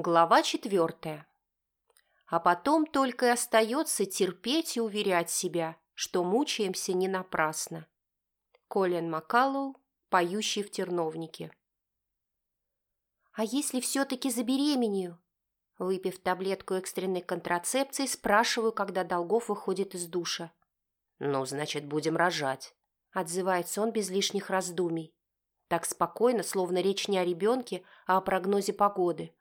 Глава четвертая. А потом только и остается терпеть и уверять себя, что мучаемся не напрасно. Колин Маккаллоу, поющий в терновнике. «А если все-таки забеременею?» Выпив таблетку экстренной контрацепции, спрашиваю, когда Долгов выходит из душа. «Ну, значит, будем рожать», — отзывается он без лишних раздумий. Так спокойно, словно речь не о ребенке, а о прогнозе погоды.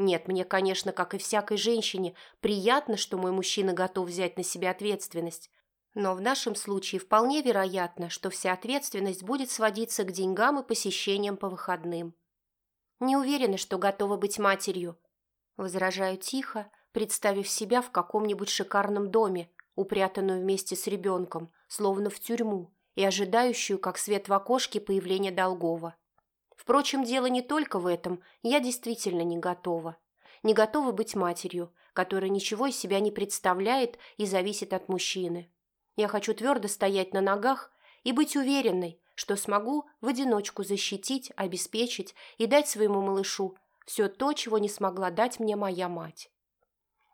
Нет, мне, конечно, как и всякой женщине, приятно, что мой мужчина готов взять на себя ответственность. Но в нашем случае вполне вероятно, что вся ответственность будет сводиться к деньгам и посещениям по выходным. Не уверена, что готова быть матерью. Возражаю тихо, представив себя в каком-нибудь шикарном доме, упрятанную вместе с ребенком, словно в тюрьму, и ожидающую, как свет в окошке, появления Долгова. Впрочем, дело не только в этом, я действительно не готова. Не готова быть матерью, которая ничего из себя не представляет и зависит от мужчины. Я хочу твердо стоять на ногах и быть уверенной, что смогу в одиночку защитить, обеспечить и дать своему малышу все то, чего не смогла дать мне моя мать.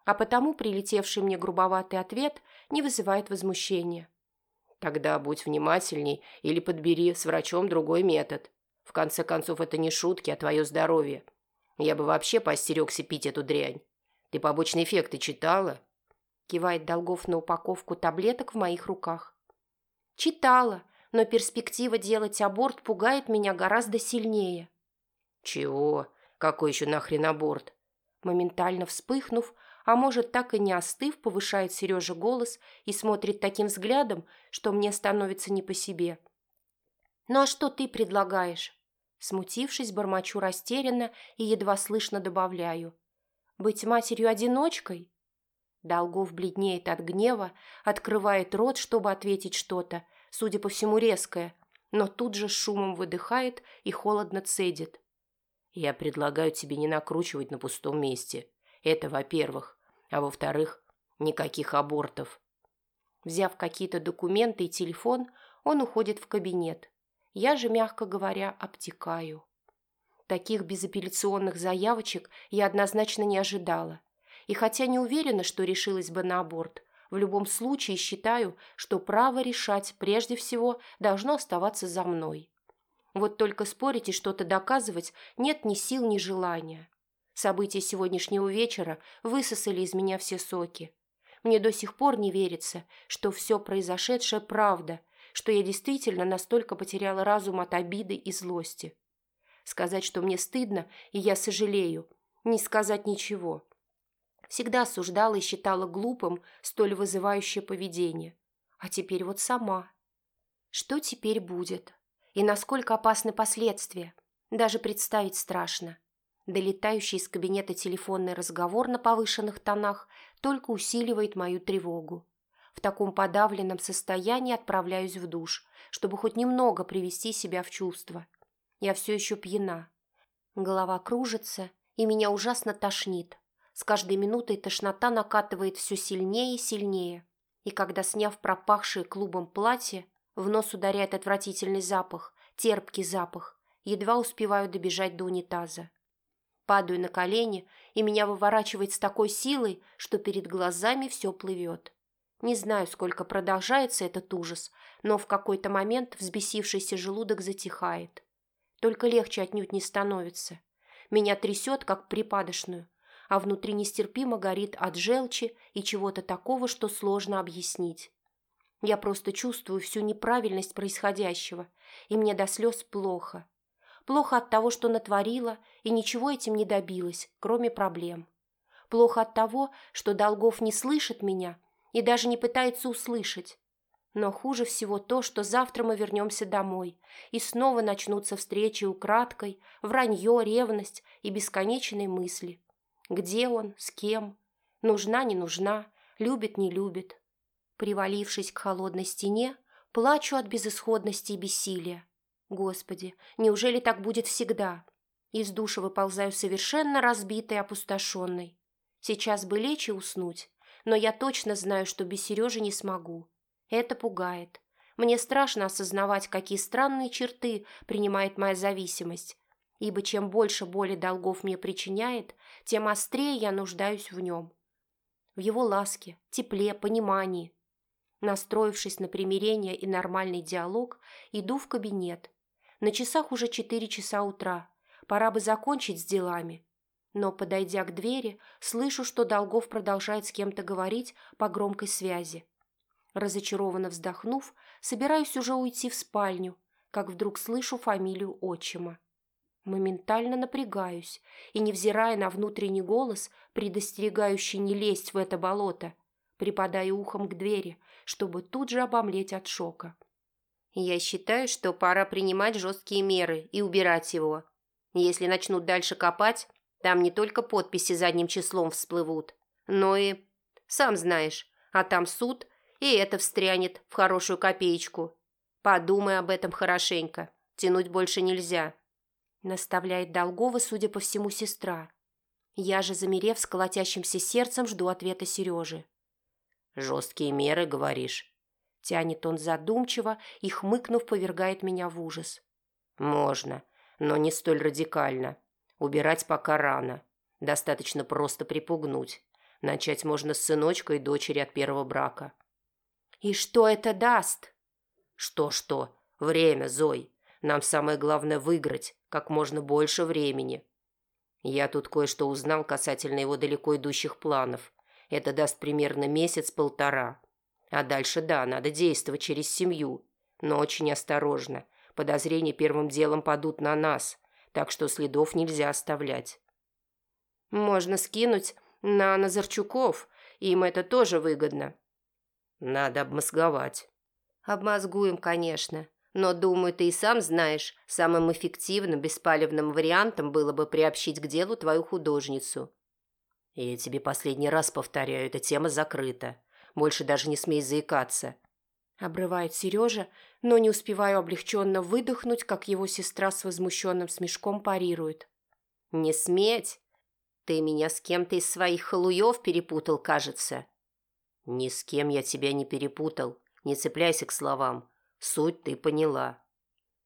А потому прилетевший мне грубоватый ответ не вызывает возмущения. Тогда будь внимательней или подбери с врачом другой метод. В конце концов, это не шутки, а твое здоровье. Я бы вообще поостерегся пить эту дрянь. Ты побочные эффекты читала?» Кивает Долгов на упаковку таблеток в моих руках. «Читала, но перспектива делать аборт пугает меня гораздо сильнее». «Чего? Какой еще нахрен аборт?» Моментально вспыхнув, а может, так и не остыв, повышает Сережа голос и смотрит таким взглядом, что мне становится не по себе. «Ну а что ты предлагаешь?» Смутившись, бормочу растерянно и едва слышно добавляю. «Быть матерью-одиночкой?» Долгов бледнеет от гнева, открывает рот, чтобы ответить что-то, судя по всему резкое, но тут же шумом выдыхает и холодно цедит. «Я предлагаю тебе не накручивать на пустом месте. Это во-первых. А во-вторых, никаких абортов». Взяв какие-то документы и телефон, он уходит в кабинет. Я же, мягко говоря, обтекаю. Таких безапелляционных заявочек я однозначно не ожидала. И хотя не уверена, что решилась бы на аборт, в любом случае считаю, что право решать прежде всего должно оставаться за мной. Вот только спорить и что-то доказывать нет ни сил, ни желания. События сегодняшнего вечера высосали из меня все соки. Мне до сих пор не верится, что все произошедшее правда, что я действительно настолько потеряла разум от обиды и злости. Сказать, что мне стыдно, и я сожалею, не сказать ничего. Всегда осуждала и считала глупым столь вызывающее поведение. А теперь вот сама. Что теперь будет? И насколько опасны последствия? Даже представить страшно. Долетающий из кабинета телефонный разговор на повышенных тонах только усиливает мою тревогу. В таком подавленном состоянии отправляюсь в душ, чтобы хоть немного привести себя в чувство. Я все еще пьяна. Голова кружится, и меня ужасно тошнит. С каждой минутой тошнота накатывает все сильнее и сильнее. И когда, сняв пропахшее клубом платье, в нос ударяет отвратительный запах, терпкий запах, едва успеваю добежать до унитаза. Падаю на колени, и меня выворачивает с такой силой, что перед глазами все плывет. Не знаю, сколько продолжается этот ужас, но в какой-то момент взбесившийся желудок затихает. Только легче отнюдь не становится. Меня трясет, как припадочную, а внутри нестерпимо горит от желчи и чего-то такого, что сложно объяснить. Я просто чувствую всю неправильность происходящего, и мне до слез плохо. Плохо от того, что натворила, и ничего этим не добилась, кроме проблем. Плохо от того, что Долгов не слышит меня и даже не пытается услышать. Но хуже всего то, что завтра мы вернемся домой, и снова начнутся встречи украдкой, вранье, ревность и бесконечные мысли. Где он, с кем, нужна, не нужна, любит, не любит. Привалившись к холодной стене, плачу от безысходности и бессилия. Господи, неужели так будет всегда? Из душа выползаю совершенно разбитой и опустошенной. Сейчас бы лечь и уснуть, но я точно знаю, что без Сережи не смогу. Это пугает. Мне страшно осознавать, какие странные черты принимает моя зависимость. ибо чем больше боли долгов мне причиняет, тем острее я нуждаюсь в нем. В его ласке, тепле, понимании. Настроившись на примирение и нормальный диалог, иду в кабинет. На часах уже четыре часа утра. Пора бы закончить с делами. Но, подойдя к двери, слышу, что Долгов продолжает с кем-то говорить по громкой связи. Разочарованно вздохнув, собираюсь уже уйти в спальню, как вдруг слышу фамилию отчима. Моментально напрягаюсь и, невзирая на внутренний голос, предостерегающий не лезть в это болото, припадаю ухом к двери, чтобы тут же обомлеть от шока. «Я считаю, что пора принимать жесткие меры и убирать его. Если начнут дальше копать, там не только подписи задним числом всплывут, но и... Сам знаешь, а там суд, и это встрянет в хорошую копеечку. Подумай об этом хорошенько. Тянуть больше нельзя». Наставляет Долгова, судя по всему, сестра. Я же, замерев с колотящимся сердцем, жду ответа Сережи. «Жесткие меры, говоришь?» Тянет он задумчиво и, хмыкнув, повергает меня в ужас. «Можно, но не столь радикально. Убирать пока рано. Достаточно просто припугнуть. Начать можно с сыночка и дочери от первого брака». «И что это даст?» «Что-что? Время, Зой. Нам самое главное выиграть как можно больше времени. Я тут кое-что узнал касательно его далеко идущих планов. Это даст примерно месяц-полтора. А дальше, да, надо действовать через семью. Но очень осторожно. Подозрения первым делом падут на нас, так что следов нельзя оставлять. Можно скинуть на Назарчуков, им это тоже выгодно. Надо обмозговать. Обмозгуем, конечно. Но, думаю, ты и сам знаешь, самым эффективным, беспалевным вариантом было бы приобщить к делу твою художницу. Я тебе последний раз повторяю, эта тема закрыта. Больше даже не смей заикаться. Обрывает Сережа, но не успеваю облегченно выдохнуть, как его сестра с возмущенным смешком парирует. «Не сметь! Ты меня с кем-то из своих халуев перепутал, кажется». «Ни с кем я тебя не перепутал. Не цепляйся к словам. Суть ты поняла.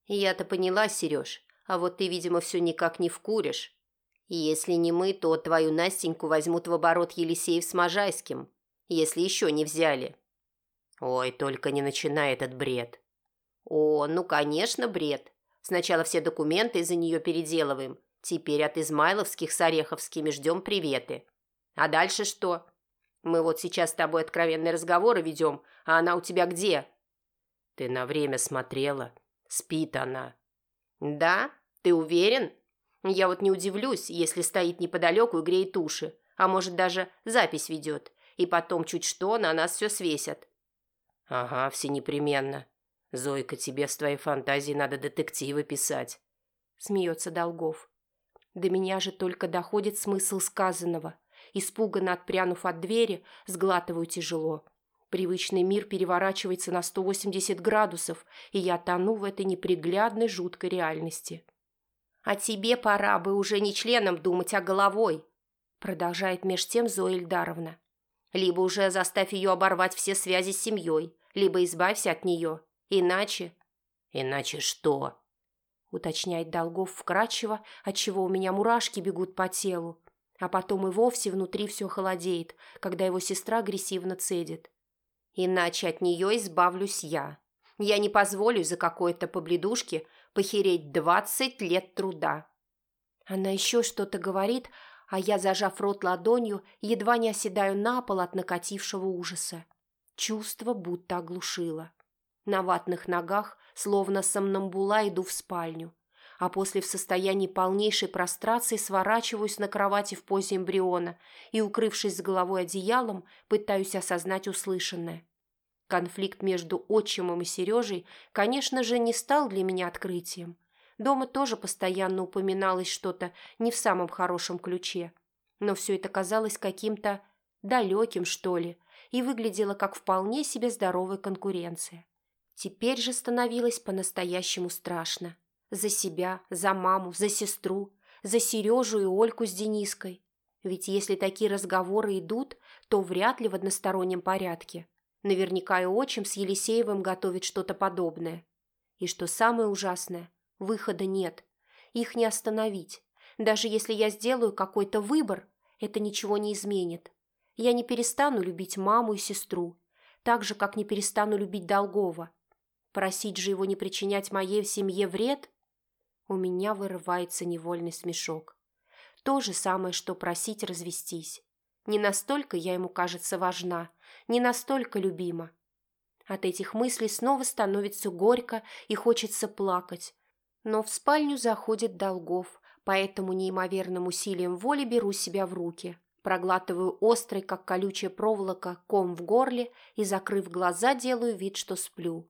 Я-то поняла, Сереж, а вот ты, видимо, все никак не вкуришь. Если не мы, то твою Настеньку возьмут в оборот Елисеев с Можайским, если еще не взяли. Ой, только не начинай этот бред. О, ну, конечно, бред. Сначала все документы из-за нее переделываем. Теперь от Измайловских с Ореховскими ждем приветы. А дальше что? Мы вот сейчас с тобой откровенные разговоры ведем, а она у тебя где? Ты на время смотрела. Спит она. Да? Ты уверен? Я вот не удивлюсь, если стоит неподалеку и греет уши, а может даже запись ведет, и потом чуть что на нас все свесят. Ага, все непременно. Зойка, тебе в твоей фантазии надо детективы писать. Смеется Долгов. До меня же только доходит смысл сказанного. Испуганно отпрянув от двери, сглатываю тяжело. Привычный мир переворачивается на 180 градусов, и я тону в этой неприглядной жуткой реальности. «А тебе пора бы уже не членом думать, а головой», продолжает меж тем Зоя Ильдаровна. «Либо уже заставь ее оборвать все связи с семьей, либо избавься от нее. Иначе...» «Иначе что?» уточняет Долгов вкрадчиво, отчего у меня мурашки бегут по телу, а потом и вовсе внутри все холодеет, когда его сестра агрессивно цедит. Иначе от нее избавлюсь я. Я не позволю за какой-то побледушки похереть двадцать лет труда. Она еще что-то говорит, а я, зажав рот ладонью, едва не оседаю на пол от накатившего ужаса. Чувство будто оглушило. На ватных ногах, словно сомнамбула, иду в спальню, а после в состоянии полнейшей прострации сворачиваюсь на кровати в позе эмбриона и, укрывшись с головой одеялом, пытаюсь осознать услышанное. Конфликт между отчимом и Сережей, конечно же, не стал для меня открытием. Дома тоже постоянно упоминалось что-то не в самом хорошем ключе. Но все это казалось каким-то далеким, что ли, и выглядело как вполне себе здоровая конкуренция. Теперь же становилось по-настоящему страшно. За себя, за маму, за сестру, за Сережу и Ольку с Дениской. Ведь если такие разговоры идут, то вряд ли в одностороннем порядке. Наверняка и отчим с Елисеевым готовит что-то подобное. И что самое ужасное, выхода нет. их не остановить. Даже если я сделаю какой-то выбор, это ничего не изменит. Я не перестану любить маму и сестру, так же, как не перестану любить Долгова. Просить же его не причинять моей семье вред? У меня вырывается невольный смешок. То же самое, что просить развестись. Не настолько я ему, кажется, важна, не настолько любима. От этих мыслей снова становится горько и хочется плакать. Но в спальню заходит Долгов, поэтому неимоверным усилием воли беру себя в руки. Проглатываю острый, как колючая проволока, ком в горле и, закрыв глаза, делаю вид, что сплю.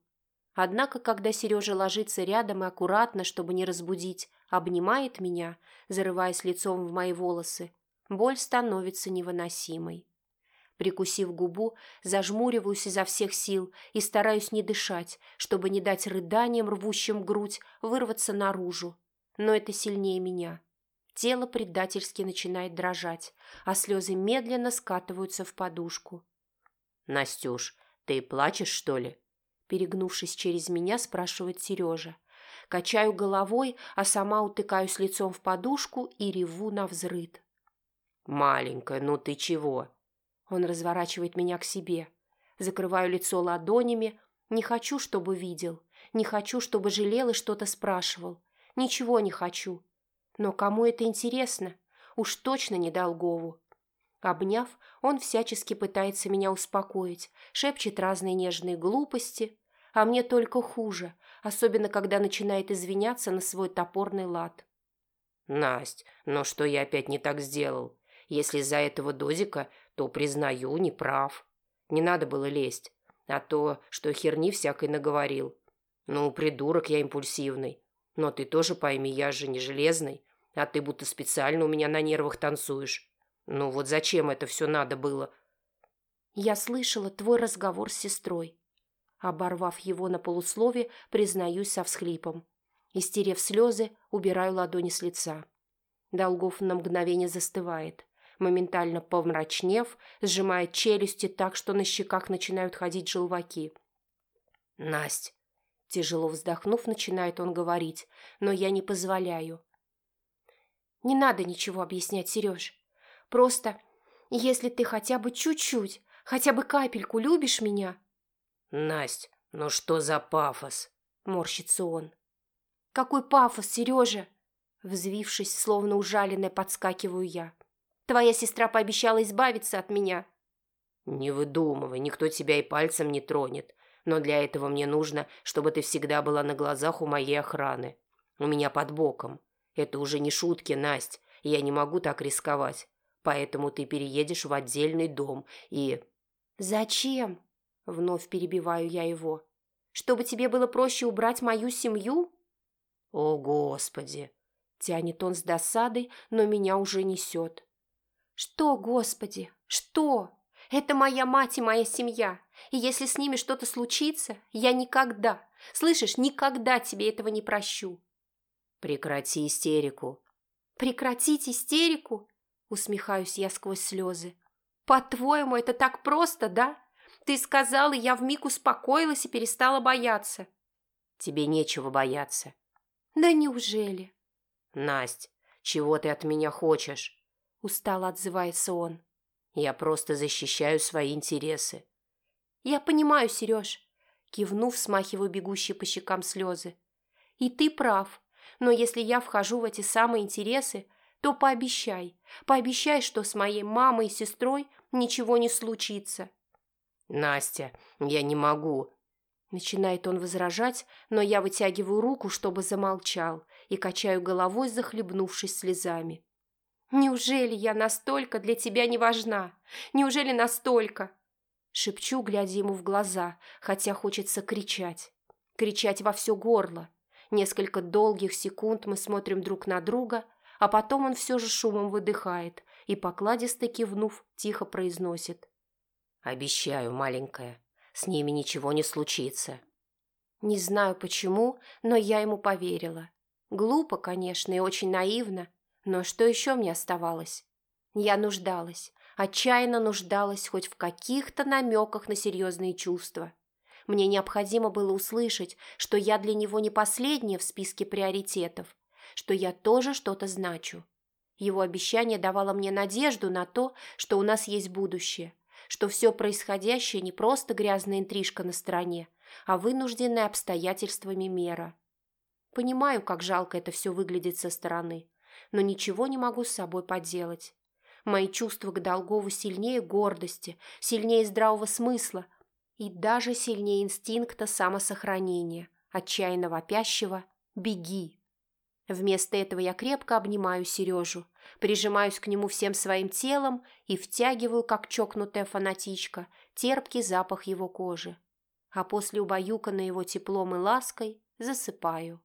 Однако, когда Сережа ложится рядом и аккуратно, чтобы не разбудить, обнимает меня, зарываясь лицом в мои волосы, боль становится невыносимой. Прикусив губу, зажмуриваюсь изо всех сил и стараюсь не дышать, чтобы не дать рыданиям, рвущим грудь, вырваться наружу. Но это сильнее меня. Тело предательски начинает дрожать, а слезы медленно скатываются в подушку. «Настюш, ты плачешь, что ли?» Перегнувшись через меня, спрашивает Сережа. Качаю головой, а сама утыкаюсь лицом в подушку и реву на взрыд. «Маленькая, ну ты чего?» Он разворачивает меня к себе. Закрываю лицо ладонями. Не хочу, чтобы видел. Не хочу, чтобы жалел и что-то спрашивал. Ничего не хочу. Но кому это интересно? Уж точно не Долгову. Обняв, он всячески пытается меня успокоить, шепчет разные нежные глупости, а мне только хуже, особенно когда начинает извиняться на свой топорный лад. «Насть, но что я опять не так сделал? Если из-за этого дозика, то, признаю, не прав. Не надо было лезть, а то, что херни всякой наговорил. Ну, придурок я импульсивный. Но ты тоже пойми, я же не железный, а ты будто специально у меня на нервах танцуешь. Ну вот зачем это все надо было?» «Я слышала твой разговор с сестрой. Оборвав его на полуслове, признаюсь со всхлипом. Истерев слезы, убираю ладони с лица. Долгов на мгновение застывает. Моментально помрачнев, сжимает челюсти так, что на щеках начинают ходить желваки. «Насть!» Тяжело вздохнув, начинает он говорить, но я не позволяю. «Не надо ничего объяснять, Сереж. Просто, если ты хотя бы чуть-чуть, хотя бы капельку любишь меня, «Насть, ну что за пафос?» – морщится он. «Какой пафос, Сережа!» Взвившись, словно ужаленная, подскакиваю я. «Твоя сестра пообещала избавиться от меня». «Не выдумывай, никто тебя и пальцем не тронет. Но для этого мне нужно, чтобы ты всегда была на глазах у моей охраны. У меня под боком. Это уже не шутки, Насть. Я не могу так рисковать. Поэтому ты переедешь в отдельный дом и...» «Зачем?» Вновь перебиваю я его. «Чтобы тебе было проще убрать мою семью?» «О, Господи!» Тянет он с досадой, но меня уже несет. «Что, Господи? Что? Это моя мать и моя семья. И если с ними что-то случится, я никогда, слышишь, никогда тебе этого не прощу». «Прекрати истерику». «Прекратить истерику?» Усмехаюсь я сквозь слезы. «По-твоему, это так просто, да? Ты сказал, и я вмиг успокоилась и перестала бояться. Тебе нечего бояться. Да неужели? Насть, чего ты от меня хочешь? Устало отзывается он. Я просто защищаю свои интересы. Я понимаю, Сереж. Кивнув, смахиваю бегущие по щекам слезы. И ты прав. Но если я вхожу в эти самые интересы, то пообещай, пообещай, что с моей мамой и сестрой ничего не случится. «Настя, я не могу!» Начинает он возражать, но я вытягиваю руку, чтобы замолчал, и качаю головой, захлебнувшись слезами. «Неужели я настолько для тебя не важна? Неужели настолько?» Шепчу, глядя ему в глаза, хотя хочется кричать. Кричать во все горло. Несколько долгих секунд мы смотрим друг на друга, а потом он все же шумом выдыхает и, покладисто кивнув, тихо произносит. «Обещаю, маленькая, с ними ничего не случится». Не знаю почему, но я ему поверила. Глупо, конечно, и очень наивно, но что еще мне оставалось? Я нуждалась, отчаянно нуждалась хоть в каких-то намеках на серьезные чувства. Мне необходимо было услышать, что я для него не последняя в списке приоритетов, что я тоже что-то значу. Его обещание давало мне надежду на то, что у нас есть будущее, что все происходящее не просто грязная интрижка на стороне, а вынужденная обстоятельствами мера. Понимаю, как жалко это все выглядит со стороны, но ничего не могу с собой поделать. Мои чувства к Долгову сильнее гордости, сильнее здравого смысла и даже сильнее инстинкта самосохранения, отчаянно вопящего «беги». Вместо этого я крепко обнимаю Сережу, прижимаюсь к нему всем своим телом и втягиваю, как чокнутая фанатичка, терпкий запах его кожи. А после убаюканной его теплом и лаской засыпаю.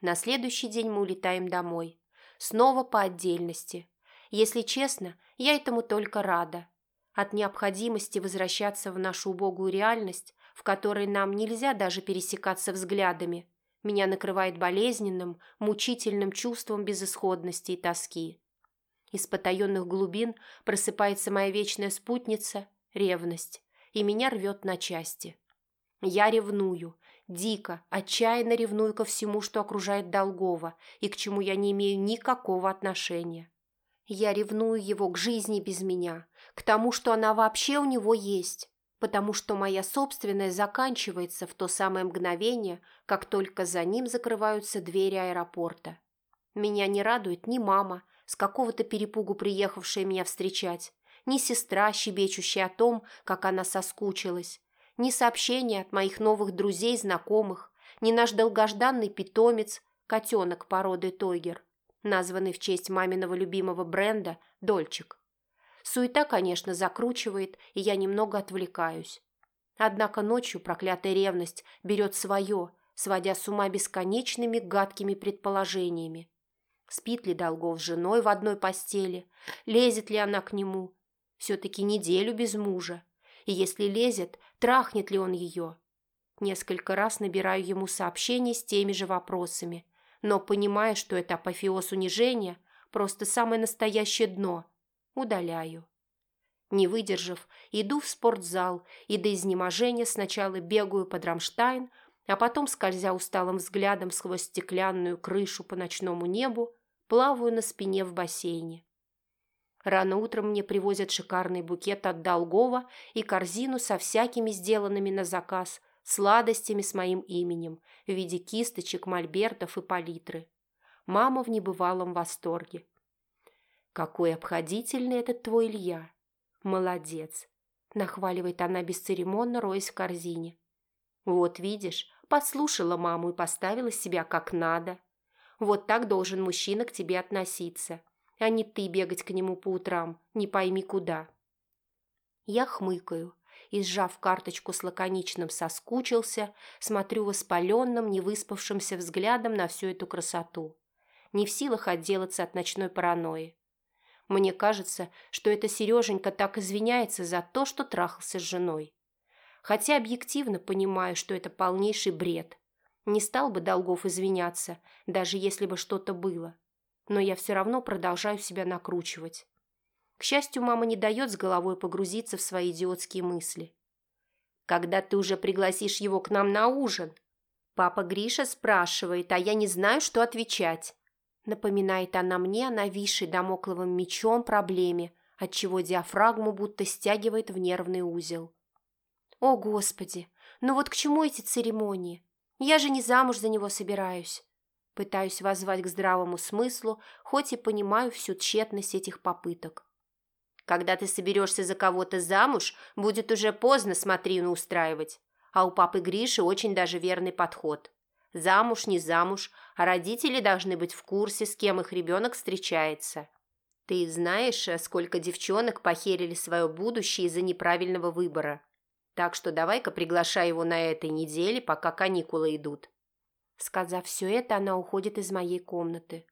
На следующий день мы улетаем домой. Снова по отдельности. Если честно, я этому только рада. От необходимости возвращаться в нашу убогую реальность, в которой нам нельзя даже пересекаться взглядами – меня накрывает болезненным, мучительным чувством безысходности и тоски. Из потаенных глубин просыпается моя вечная спутница – ревность, и меня рвет на части. Я ревную, дико, отчаянно ревную ко всему, что окружает Долгова и к чему я не имею никакого отношения. Я ревную его к жизни без меня, к тому, что она вообще у него есть, потому что моя собственная заканчивается в то самое мгновение, как только за ним закрываются двери аэропорта. Меня не радует ни мама, с какого-то перепугу приехавшая меня встречать, ни сестра, щебечущая о том, как она соскучилась, ни сообщения от моих новых друзей, знакомых, ни наш долгожданный питомец, котенок породы Тойгер, названный в честь маминого любимого бренда «Дольчик». Суета, конечно, закручивает, и я немного отвлекаюсь. Однако ночью проклятая ревность берет свое, сводя с ума бесконечными гадкими предположениями. Спит ли Долгов с женой в одной постели? Лезет ли она к нему? Все-таки неделю без мужа. И если лезет, трахнет ли он ее? Несколько раз набираю ему сообщений с теми же вопросами, но, понимая, что это апофеоз унижения, просто самое настоящее дно – удаляю. Не выдержав, иду в спортзал и до изнеможения сначала бегаю под Рамштайн, а потом, скользя усталым взглядом сквозь стеклянную крышу по ночному небу, плаваю на спине в бассейне. Рано утром мне привозят шикарный букет от Долгова и корзину со всякими сделанными на заказ сладостями с моим именем в виде кисточек, мольбертов и палитры. Мама в небывалом восторге. «Какой обходительный этот твой Илья! Молодец!» – нахваливает она бесцеремонно, роясь в корзине. «Вот видишь, послушала маму и поставила себя как надо. Вот так должен мужчина к тебе относиться, а не ты бегать к нему по утрам, не пойми куда». Я хмыкаю и, сжав карточку с лаконичным «соскучился», смотрю воспаленным, невыспавшимся взглядом на всю эту красоту. Не в силах отделаться от ночной паранойи. Мне кажется, что это Сереженька так извиняется за то, что трахался с женой. Хотя объективно понимаю, что это полнейший бред. Не стал бы Долгов извиняться, даже если бы что-то было. Но я все равно продолжаю себя накручивать. К счастью, мама не дает с головой погрузиться в свои идиотские мысли. «Когда ты уже пригласишь его к нам на ужин?» Папа Гриша спрашивает, а я не знаю, что отвечать. Напоминает она мне о нависшей домокловым мечом проблеме, отчего диафрагму будто стягивает в нервный узел. О, Господи! Ну вот к чему эти церемонии? Я же не замуж за него собираюсь. Пытаюсь воззвать к здравому смыслу, хоть и понимаю всю тщетность этих попыток. Когда ты соберешься за кого-то замуж, будет уже поздно смотрину устраивать. А у папы Гриши очень даже верный подход. Замуж, не замуж, а родители должны быть в курсе, с кем их ребенок встречается. Ты знаешь, сколько девчонок похерили свое будущее из-за неправильного выбора. Так что давай-ка приглашай его на этой неделе, пока каникулы идут. Сказав все это, она уходит из моей комнаты.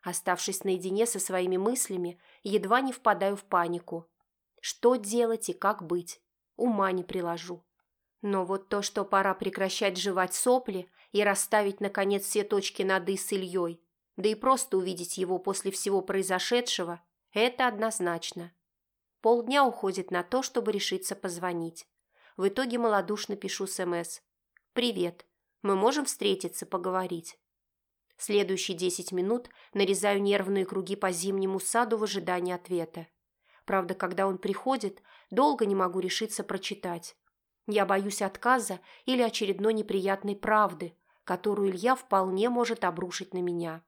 Оставшись наедине со своими мыслями, едва не впадаю в панику. Что делать и как быть? Ума не приложу. Но вот то, что пора прекращать жевать сопли и расставить, наконец, все точки над «и» с Ильей, да и просто увидеть его после всего произошедшего, это однозначно. Полдня уходит на то, чтобы решиться позвонить. В итоге малодушно пишу СМС. «Привет. Мы можем встретиться, поговорить?» Следующие десять минут нарезаю нервные круги по зимнему саду в ожидании ответа. Правда, когда он приходит, долго не могу решиться прочитать. Я боюсь отказа или очередной неприятной правды, которую Илья вполне может обрушить на меня.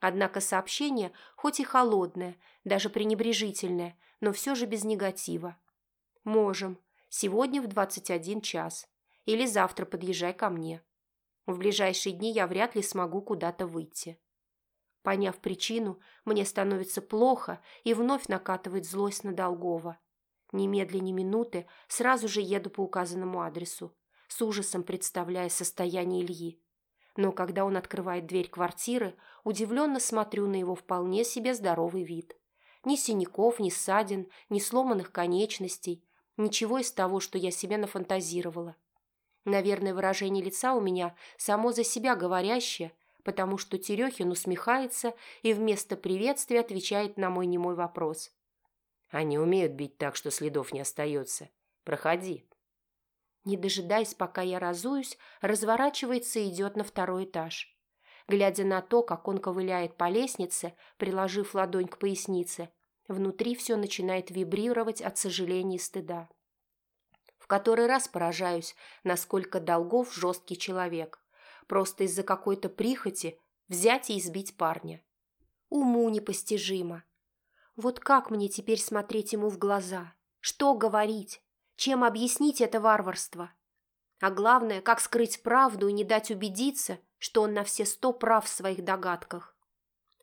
Однако сообщение, хоть и холодное, даже пренебрежительное, но все же без негатива. «Можем. Сегодня в 21 час. Или завтра подъезжай ко мне. В ближайшие дни я вряд ли смогу куда-то выйти. Поняв причину, мне становится плохо и вновь накатывает злость на Долгова. Немедля ни минуты сразу же еду по указанному адресу, с ужасом представляя состояние Ильи. Но когда он открывает дверь квартиры, удивленно смотрю на его вполне себе здоровый вид. Ни синяков, ни ссадин, ни сломанных конечностей, ничего из того, что я себе нафантазировала. Наверное, выражение лица у меня само за себя говорящее, потому что Терехин усмехается и вместо приветствия отвечает на мой немой вопрос. «Они умеют бить так, что следов не остается. Проходи». Не дожидаясь, пока я разуюсь, разворачивается и идет на второй этаж. Глядя на то, как он ковыляет по лестнице, приложив ладонь к пояснице, внутри все начинает вибрировать от сожаления и стыда. В который раз поражаюсь, насколько долгов жесткий человек. Просто из-за какой-то прихоти взять и избить парня. Уму непостижимо. Вот как мне теперь смотреть ему в глаза? Что говорить? Чем объяснить это варварство? А главное, как скрыть правду и не дать убедиться, что он на все сто прав в своих догадках.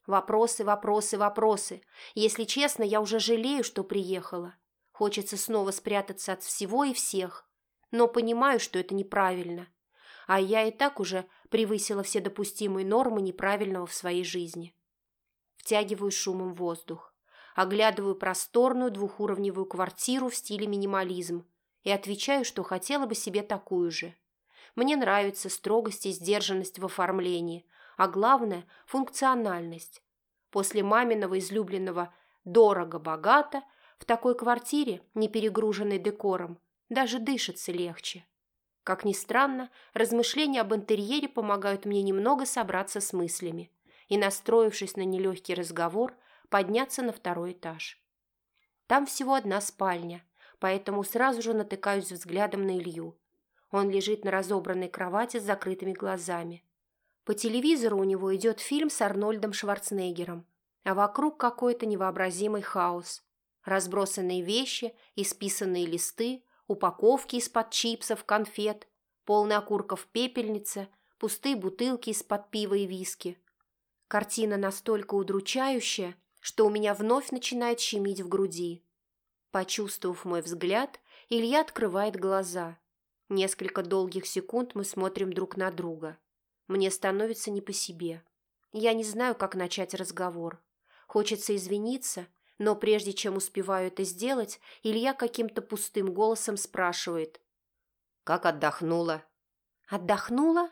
Вопросы, вопросы, вопросы. Если честно, я уже жалею, что приехала. Хочется снова спрятаться от всего и всех, но понимаю, что это неправильно. А я и так уже превысила все допустимые нормы неправильного в своей жизни. Втягиваю шумом воздух, оглядываю просторную двухуровневую квартиру в стиле минимализм и отвечаю, что хотела бы себе такую же. Мне нравится строгость и сдержанность в оформлении, а главное – функциональность. После маминого излюбленного «дорого-богато» В такой квартире, не перегруженной декором, даже дышится легче. Как ни странно, размышления об интерьере помогают мне немного собраться с мыслями и, настроившись на нелегкий разговор, подняться на второй этаж. Там всего одна спальня, поэтому сразу же натыкаюсь взглядом на Илью. Он лежит на разобранной кровати с закрытыми глазами. По телевизору у него идет фильм с Арнольдом Шварценеггером, а вокруг какой-то невообразимый хаос. Разбросанные вещи, исписанные листы, упаковки из-под чипсов, конфет, полный окурков пепельница, пустые бутылки из-под пива и виски. Картина настолько удручающая, что у меня вновь начинает щемить в груди. Почувствовав мой взгляд, Илья открывает глаза. Несколько долгих секунд мы смотрим друг на друга. Мне становится не по себе. Я не знаю, как начать разговор. Хочется извиниться, но прежде чем успеваю это сделать, Илья каким-то пустым голосом спрашивает. «Как отдохнула?» «Отдохнула?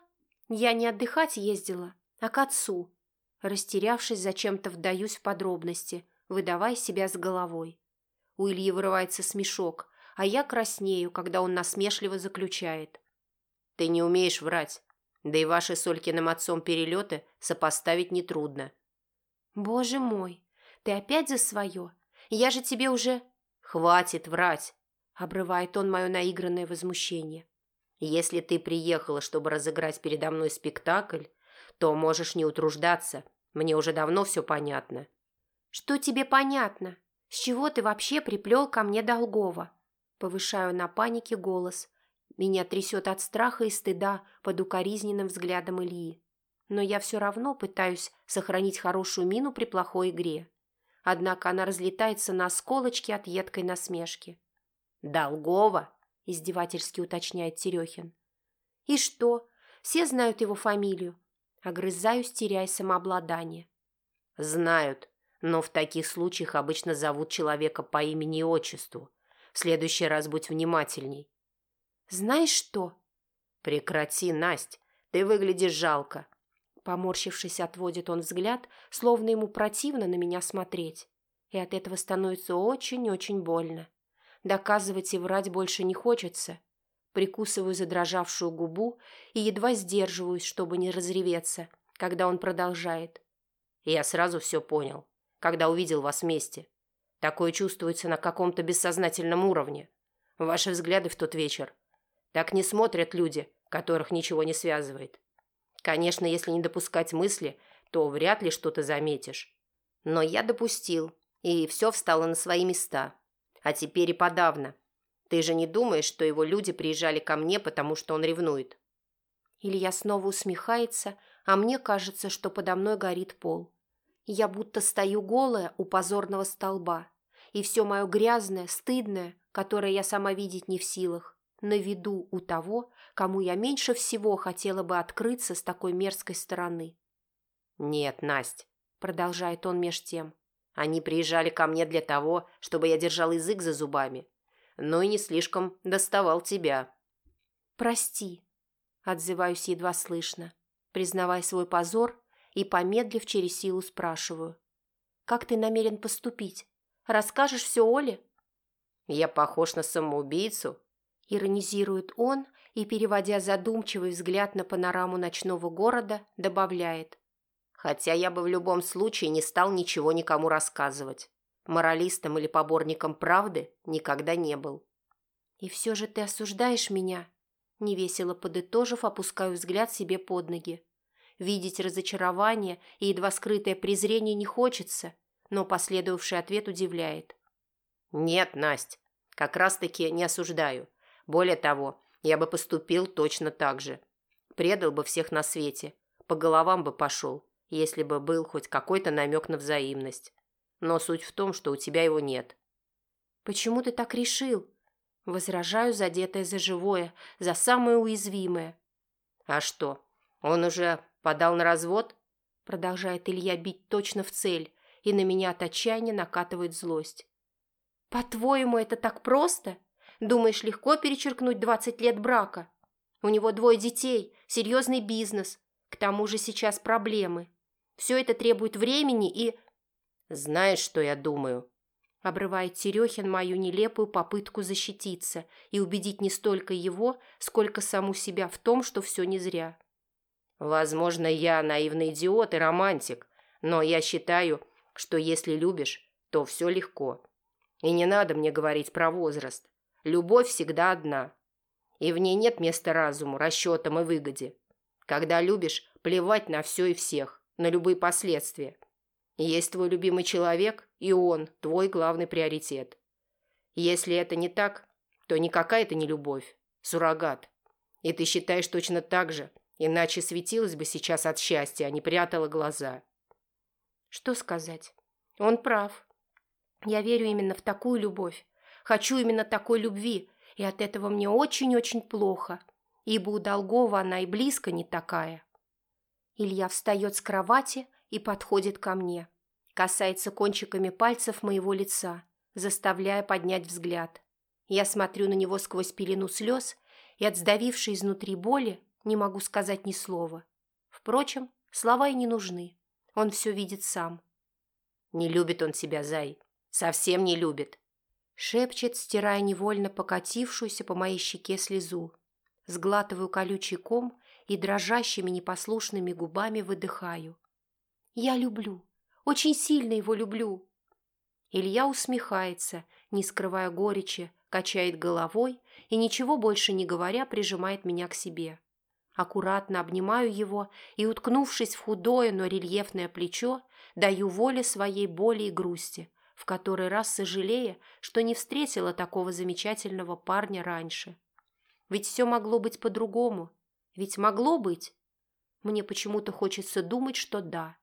Я не отдыхать ездила, а к отцу». Растерявшись, зачем-то вдаюсь в подробности, выдавая себя с головой. У Ильи вырывается смешок, а я краснею, когда он насмешливо заключает. «Ты не умеешь врать. Да и ваши с Олькиным отцом перелеты сопоставить нетрудно». «Боже мой, ты опять за свое? Я же тебе уже...» «Хватит врать!» — обрывает он мое наигранное возмущение. «Если ты приехала, чтобы разыграть передо мной спектакль, то можешь не утруждаться. Мне уже давно все понятно». «Что тебе понятно? С чего ты вообще приплел ко мне Долгова?» Повышаю на панике голос. Меня трясет от страха и стыда под укоризненным взглядом Ильи. Но я все равно пытаюсь сохранить хорошую мину при плохой игре. Однако она разлетается на осколочки от едкой насмешки. «Долгова?» – издевательски уточняет Терехин. «И что? Все знают его фамилию?» Огрызаюсь, теряя самообладание. «Знают, но в таких случаях обычно зовут человека по имени и отчеству. В следующий раз будь внимательней». «Знаешь что?» «Прекрати, Насть, ты выглядишь жалко. Поморщившись, отводит он взгляд, словно ему противно на меня смотреть. И от этого становится очень-очень больно. Доказывать и врать больше не хочется. Прикусываю задрожавшую губу и едва сдерживаюсь, чтобы не разреветься, когда он продолжает. Я сразу все понял, когда увидел вас вместе. Такое чувствуется на каком-то бессознательном уровне. Ваши взгляды в тот вечер. Так не смотрят люди, которых ничего не связывает. Конечно, если не допускать мысли, то вряд ли что-то заметишь. Но я допустил, и все встало на свои места. А теперь и подавно. Ты же не думаешь, что его люди приезжали ко мне, потому что он ревнует?» Илья снова усмехается, а мне кажется, что подо мной горит пол. Я будто стою голая у позорного столба, и все мое грязное, стыдное, которое я сама видеть не в силах, на виду у того, кому я меньше всего хотела бы открыться с такой мерзкой стороны. «Нет, Насть», — продолжает он меж тем, — «они приезжали ко мне для того, чтобы я держал язык за зубами, но и не слишком доставал тебя». «Прости», — отзываюсь едва слышно, признавая свой позор и, помедлив через силу, спрашиваю. «Как ты намерен поступить? Расскажешь все Оле?» «Я похож на самоубийцу?» Иронизирует он и, переводя задумчивый взгляд на панораму ночного города, добавляет. «Хотя я бы в любом случае не стал ничего никому рассказывать. Моралистом или поборником правды никогда не был». «И все же ты осуждаешь меня?» Невесело подытожив, опускаю взгляд себе под ноги. Видеть разочарование и едва скрытое презрение не хочется, но последовавший ответ удивляет. «Нет, Насть, как раз-таки не осуждаю. Более того, я бы поступил точно так же. Предал бы всех на свете, по головам бы пошел, если бы был хоть какой-то намек на взаимность. Но суть в том, что у тебя его нет». «Почему ты так решил?» Возражаю, задетое за живое, за самое уязвимое. «А что, он уже подал на развод?» Продолжает Илья бить точно в цель, и на меня от отчаяния накатывает злость. «По-твоему, это так просто? Думаешь, легко перечеркнуть двадцать лет брака? У него двое детей, серьезный бизнес, к тому же сейчас проблемы. Все это требует времени и...» «Знаешь, что я думаю?» Обрывает Терехин мою нелепую попытку защититься и убедить не столько его, сколько саму себя в том, что все не зря. Возможно, я наивный идиот и романтик, но я считаю, что если любишь, то все легко. И не надо мне говорить про возраст. Любовь всегда одна. И в ней нет места разуму, расчетам и выгоде. Когда любишь, плевать на все и всех, на любые последствия. Есть твой любимый человек, и он твой главный приоритет. Если это не так, то никакая это не любовь, суррогат. И ты считаешь точно так же, иначе светилась бы сейчас от счастья, а не прятала глаза. Что сказать? Он прав. Я верю именно в такую любовь. Хочу именно такой любви, и от этого мне очень-очень плохо, ибо у Долгова она и близко не такая. Илья встает с кровати и подходит ко мне касается кончиками пальцев моего лица, заставляя поднять взгляд. Я смотрю на него сквозь пелену слез и от сдавившей изнутри боли не могу сказать ни слова. Впрочем, слова и не нужны. Он все видит сам. «Не любит он себя, Зай. Совсем не любит», — шепчет, стирая невольно покатившуюся по моей щеке слезу. Сглатываю колючий ком и дрожащими непослушными губами выдыхаю. «Я люблю. Очень сильно его люблю». Илья усмехается, не скрывая горечи, качает головой и, ничего больше не говоря, прижимает меня к себе. Аккуратно обнимаю его и, уткнувшись в худое, но рельефное плечо, даю воле своей боли и грусти, в который раз сожалея, что не встретила такого замечательного парня раньше. Ведь все могло быть по-другому. Ведь могло быть. Мне почему-то хочется думать, что да.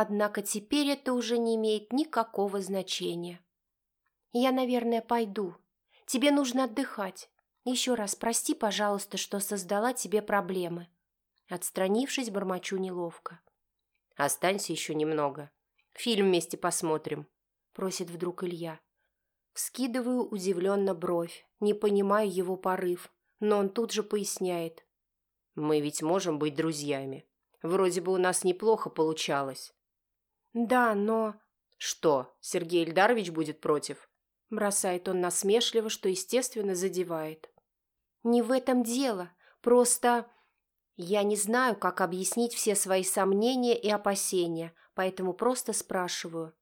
Однако теперь это уже не имеет никакого значения. Я, наверное, пойду. Тебе нужно отдыхать. Еще раз прости, пожалуйста, что создала тебе проблемы. Отстранившись, бормочу неловко. Останься еще немного. Фильм вместе посмотрим, просит вдруг Илья. Вскидываю удивленно бровь, не понимаю его порыв, но он тут же поясняет. Мы ведь можем быть друзьями. Вроде бы у нас неплохо получалось. «Да, но...» «Что, Сергей Ильдарович будет против?» Бросает он насмешливо, что, естественно, задевает. «Не в этом дело. Просто...» Я не знаю, как объяснить все свои сомнения и опасения, поэтому просто спрашиваю.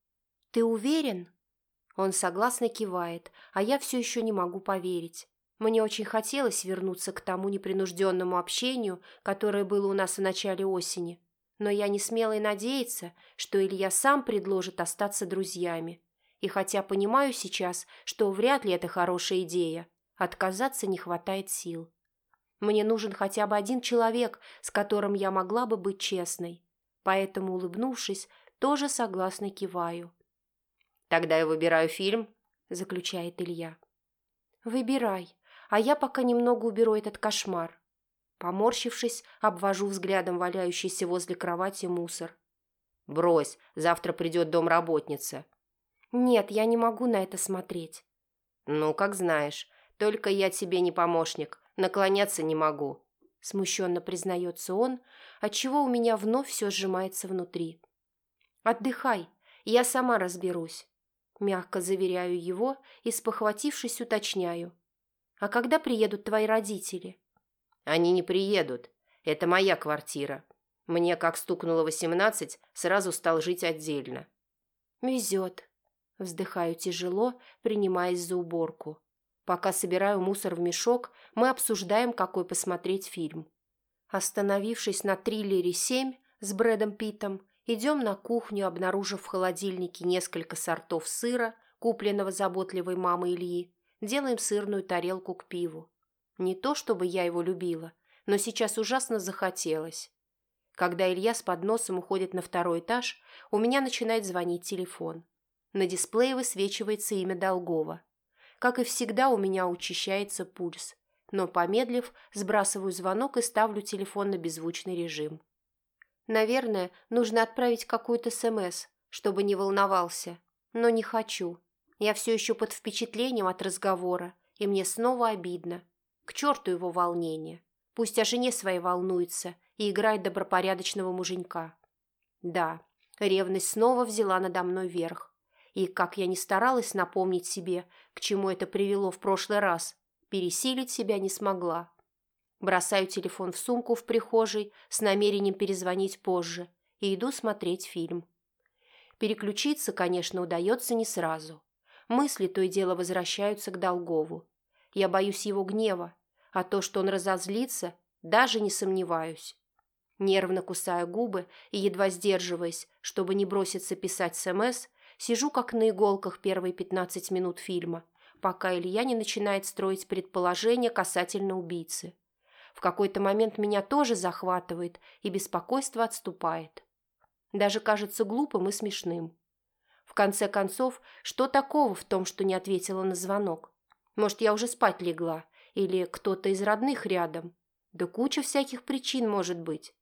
«Ты уверен?» Он согласно кивает, а я все еще не могу поверить. Мне очень хотелось вернуться к тому непринужденному общению, которое было у нас в начале осени. Но я не смела и надеяться, что Илья сам предложит остаться друзьями. И хотя понимаю сейчас, что вряд ли это хорошая идея, отказаться не хватает сил. Мне нужен хотя бы один человек, с которым я могла бы быть честной. Поэтому, улыбнувшись, тоже согласно киваю. «Тогда я выбираю фильм», – заключает Илья. «Выбирай», а я пока немного уберу этот кошмар. Поморщившись, обвожу взглядом валяющийся возле кровати мусор. «Брось, завтра придет домработница». «Нет, я не могу на это смотреть». «Ну, как знаешь. Только я тебе не помощник. Наклоняться не могу». Смущенно признается он, отчего у меня вновь все сжимается внутри. «Отдыхай, я сама разберусь». Мягко заверяю его и, спохватившись, уточняю. «А когда приедут твои родители?» «Они не приедут. Это моя квартира. Мне, как стукнуло восемнадцать, сразу стал жить отдельно». «Везет». Вздыхаю тяжело, принимаясь за уборку. Пока собираю мусор в мешок, мы обсуждаем, какой посмотреть фильм. Остановившись на триллере «Семь» с Брэдом Питтом, идем на кухню, обнаружив в холодильнике несколько сортов сыра, купленного заботливой мамой Ильи, делаем сырную тарелку к пиву. Не то, чтобы я его любила, но сейчас ужасно захотелось. Когда Илья с подносом уходит на второй этаж, у меня начинает звонить телефон. На дисплее высвечивается имя Долгова. Как и всегда, у меня учащается пульс. Но, помедлив, сбрасываю звонок и ставлю телефон на беззвучный режим. Наверное, нужно отправить какую-то СМС, чтобы не волновался. Но не хочу. Я все еще под впечатлением от разговора, и мне снова обидно. К черту его волнение. Пусть о жене своей волнуется и играет добропорядочного муженька. Да, ревность снова взяла надо мной верх. И, как я не старалась напомнить себе, к чему это привело в прошлый раз, пересилить себя не смогла. Бросаю телефон в сумку в прихожей с намерением перезвонить позже и иду смотреть фильм. Переключиться, конечно, удается не сразу. Мысли то и дело возвращаются к Долгову. Я боюсь его гнева, а то, что он разозлится, даже не сомневаюсь. Нервно кусая губы и едва сдерживаясь, чтобы не броситься писать СМС, сижу как на иголках первые 15 минут фильма, пока Илья не начинает строить предположения касательно убийцы. В какой-то момент меня тоже захватывает, и беспокойство отступает. Даже кажется глупым и смешным конце концов, что такого в том, что не ответила на звонок? Может, я уже спать легла? Или кто-то из родных рядом? Да куча всяких причин может быть.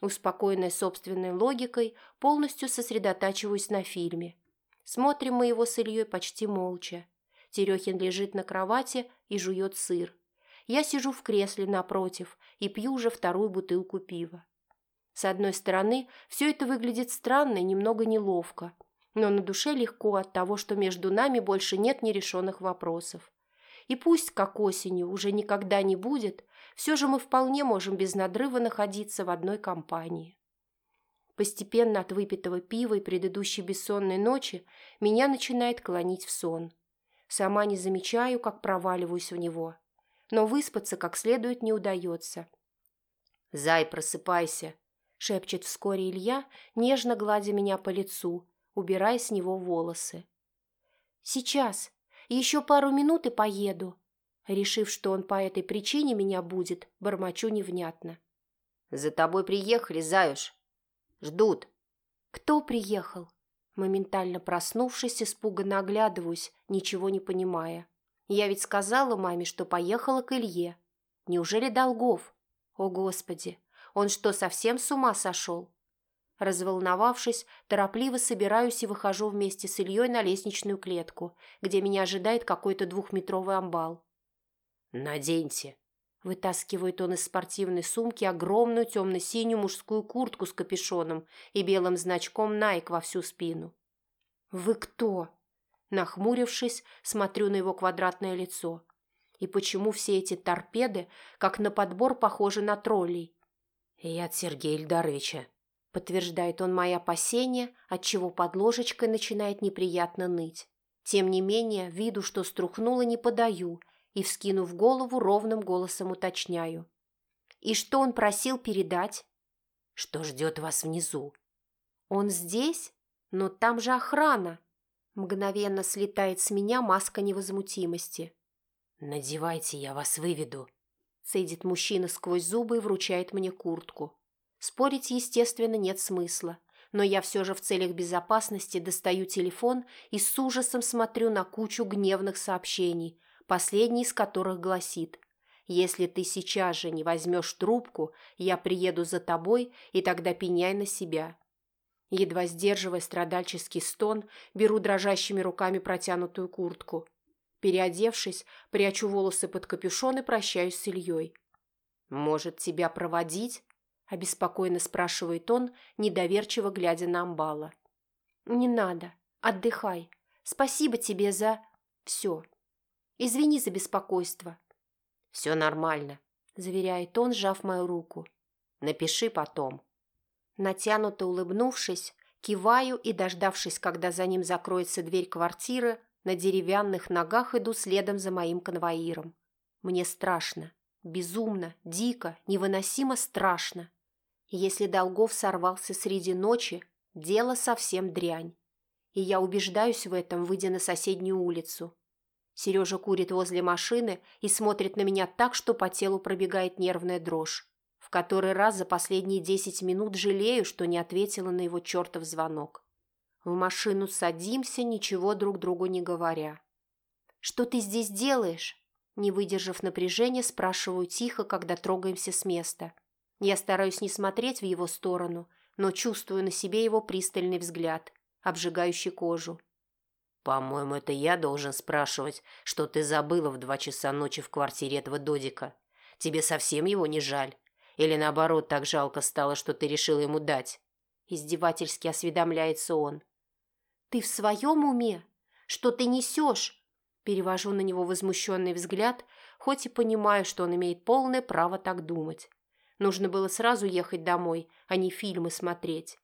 Успокоенная собственной логикой, полностью сосредотачиваюсь на фильме. Смотрим мы его с Ильей почти молча. Терехин лежит на кровати и жует сыр. Я сижу в кресле напротив и пью уже вторую бутылку пива. С одной стороны, все это выглядит странно и немного неловко – но на душе легко от того, что между нами больше нет нерешенных вопросов. И пусть, как осенью, уже никогда не будет, все же мы вполне можем без надрыва находиться в одной компании. Постепенно от выпитого пива и предыдущей бессонной ночи меня начинает клонить в сон. Сама не замечаю, как проваливаюсь в него. Но выспаться как следует не удается. «Зай, просыпайся!» – шепчет вскоре Илья, нежно гладя меня по лицу, убирая с него волосы. «Сейчас. Еще пару минут и поеду». Решив, что он по этой причине меня будет, бормочу невнятно. «За тобой приехали, Заюш. Ждут». «Кто приехал?» Моментально проснувшись, испуганно оглядываюсь, ничего не понимая. Я ведь сказала маме, что поехала к Илье. Неужели Долгов? О, Господи! Он что, совсем с ума сошел? Разволновавшись, торопливо собираюсь и выхожу вместе с Ильей на лестничную клетку, где меня ожидает какой-то двухметровый амбал. «Наденьте!» Вытаскивает он из спортивной сумки огромную темно-синюю мужскую куртку с капюшоном и белым значком Nike во всю спину. «Вы кто?» Нахмурившись, смотрю на его квадратное лицо. И почему все эти торпеды, как на подбор, похожи на троллей? «И от Сергея Ильдаровича», – подтверждает он мои опасения, отчего под ложечкой начинает неприятно ныть. Тем не менее, виду, что струхнула, не подаю и, вскинув голову, ровным голосом уточняю. «И что он просил передать?» «Что ждет вас внизу?» «Он здесь? Но там же охрана!» Мгновенно слетает с меня маска невозмутимости. «Надевайте, я вас выведу», – цедит мужчина сквозь зубы и вручает мне куртку. Спорить, естественно, нет смысла, но я все же в целях безопасности достаю телефон и с ужасом смотрю на кучу гневных сообщений, последний из которых гласит «Если ты сейчас же не возьмешь трубку, я приеду за тобой, и тогда пеняй на себя». Едва сдерживая страдальческий стон, беру дрожащими руками протянутую куртку. Переодевшись, прячу волосы под капюшон и прощаюсь с Ильей. «Может, тебя проводить?» – обеспокоенно спрашивает он, недоверчиво глядя на амбала. «Не надо. Отдыхай. Спасибо тебе за... все. Извини за беспокойство». «Все нормально», – заверяет он, сжав мою руку. «Напиши потом». Натянуто улыбнувшись, киваю и, дождавшись, когда за ним закроется дверь квартиры, на деревянных ногах иду следом за моим конвоиром. Мне страшно. Безумно, дико, невыносимо страшно. Если Долгов сорвался среди ночи, дело совсем дрянь. И я убеждаюсь в этом, выйдя на соседнюю улицу. Сережа курит возле машины и смотрит на меня так, что по телу пробегает нервная дрожь. В который раз за последние десять минут жалею, что не ответила на его чертов звонок. В машину садимся, ничего друг другу не говоря. «Что ты здесь делаешь?» Не выдержав напряжения, спрашиваю тихо, когда трогаемся с места. Я стараюсь не смотреть в его сторону, но чувствую на себе его пристальный взгляд, обжигающий кожу. «По-моему, это я должен спрашивать, что ты забыла в два часа ночи в квартире этого Додика. Тебе совсем его не жаль? Или наоборот, так жалко стало, что ты решила ему дать?» Издевательски осведомляется он. «Ты в своем уме? Что ты несешь?» Перевожу на него возмущенный взгляд, хоть и понимаю, что он имеет полное право так думать. Нужно было сразу ехать домой, а не фильмы смотреть.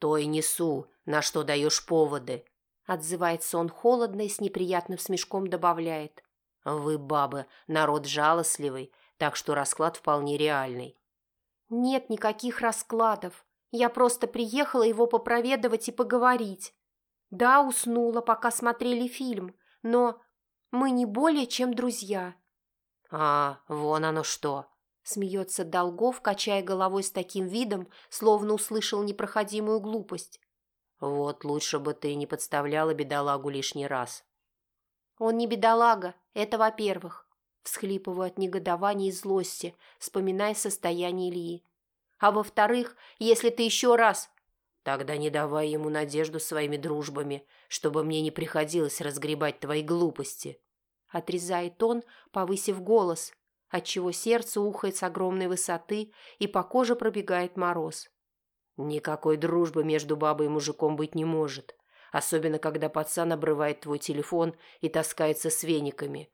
«То и несу, на что даешь поводы», — отзывается он холодно и с неприятным смешком добавляет. «Вы, бабы, народ жалостливый, так что расклад вполне реальный». «Нет никаких раскладов. Я просто приехала его попроведывать и поговорить. Да, уснула, пока смотрели фильм, но мы не более чем друзья». «А, вон оно что!» Смеется Долгов, качая головой с таким видом, словно услышал непроходимую глупость. «Вот лучше бы ты не подставляла бедолагу лишний раз». «Он не бедолага, это во-первых», – всхлипываю от негодования и злости, вспоминая состояние Ильи. «А во-вторых, если ты еще раз Тогда не давай ему надежду своими дружбами, чтобы мне не приходилось разгребать твои глупости. Отрезает он, повысив голос, отчего сердце ухает с огромной высоты и по коже пробегает мороз. Никакой дружбы между бабой и мужиком быть не может, особенно когда пацан обрывает твой телефон и таскается с вениками.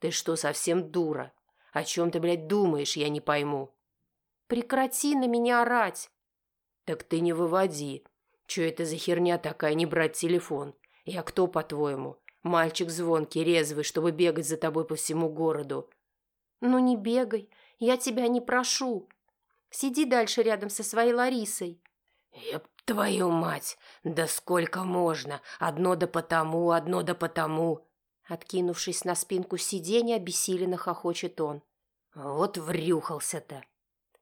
Ты что, совсем дура? О чем ты, блядь, думаешь, я не пойму. Прекрати на меня орать. «Так ты не выводи. Че это за херня такая, не брать телефон? Я кто, по-твоему? Мальчик звонкий, резвый, чтобы бегать за тобой по всему городу». «Ну не бегай, я тебя не прошу. Сиди дальше рядом со своей Ларисой». «Еб твою мать! Да сколько можно? Одно да потому, одно да потому!» Откинувшись на спинку сиденья, обессиленно хохочет он. «Вот врюхался-то!»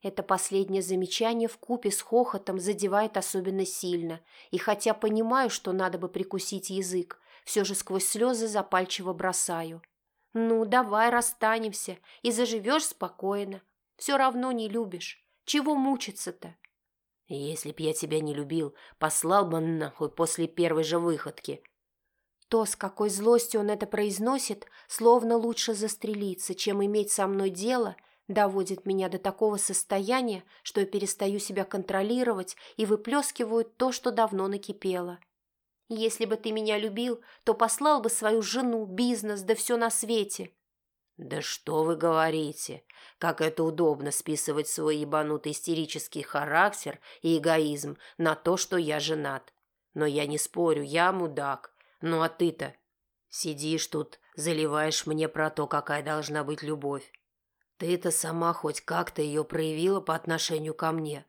Это последнее замечание в купе с хохотом задевает особенно сильно, и хотя понимаю, что надо бы прикусить язык, все же сквозь слезы запальчиво бросаю. «Ну, давай расстанемся и заживешь спокойно. Все равно не любишь. Чего мучиться-то?» «Если б я тебя не любил, послал бы нахуй после первой же выходки». То, с какой злостью он это произносит, словно лучше застрелиться, чем иметь со мной дело, доводит меня до такого состояния, что я перестаю себя контролировать и выплескиваю то, что давно накипело. Если бы ты меня любил, то послал бы свою жену, бизнес, да все на свете. «Да что вы говорите? Как это удобно списывать свой ебанутый истерический характер и эгоизм на то, что я женат. Но я не спорю, я мудак. Ну а ты-то? Сидишь тут, заливаешь мне про то, какая должна быть любовь. Ты-то сама хоть как-то ее проявила по отношению ко мне.